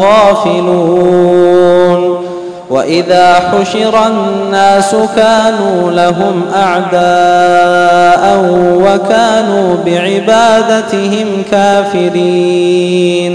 غافلون. وإذا حشر الناس كانوا لهم أعداء وكانوا بعبادتهم كافرين.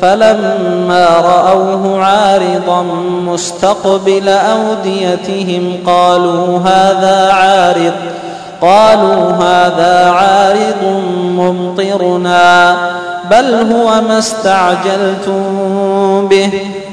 فلما رأوه عارضا مستقبل أوديتهم قالوا هذا عارض قالوا هذا عارض ممطرنا بل هو ما استعجلتم به.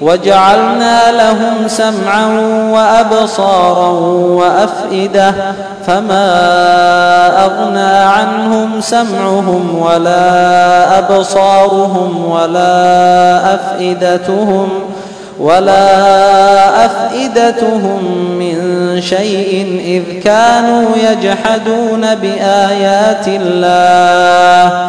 وجعلنا لهم سمعا وأبصارا وأفئدة فما أغنى عنهم سمعهم ولا أبصارهم ولا أفئدتهم ولا أفئدتهم من شيء إذ كانوا يجحدون بآيات الله